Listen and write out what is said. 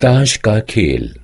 ताश का खेल